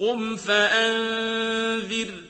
قُمْ فَأَنذِرْ.